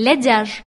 L'édiage.